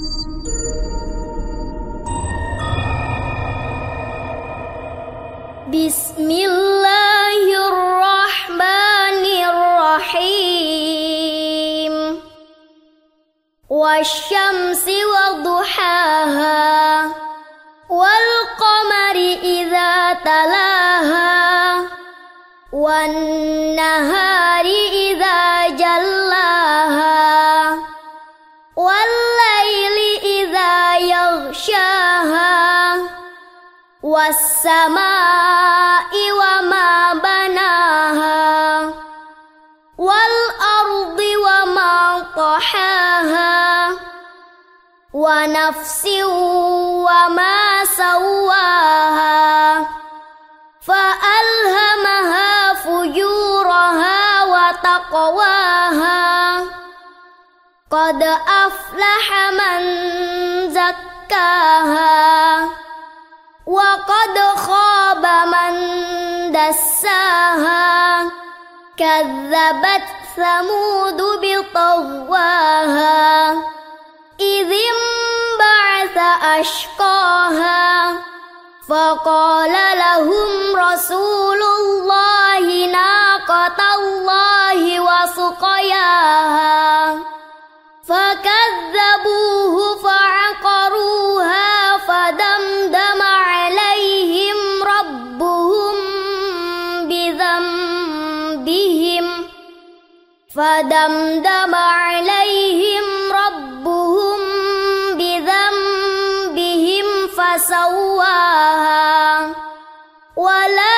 بسم الله الرحمن الرحيم والشمس وضحاها والقمر إذا تلاها والنهار إذا والسماء وما بناها والأرض وما طحاها ونفس وما سواها فألهمها فجورها وتقواها. قد أفلح من زكاها. كذبت ثمود بطغواها إذ انبعث أشقاها فقال لهم بذنبهم فدمدم عليهم ربهم بذنبهم فسواها. ولا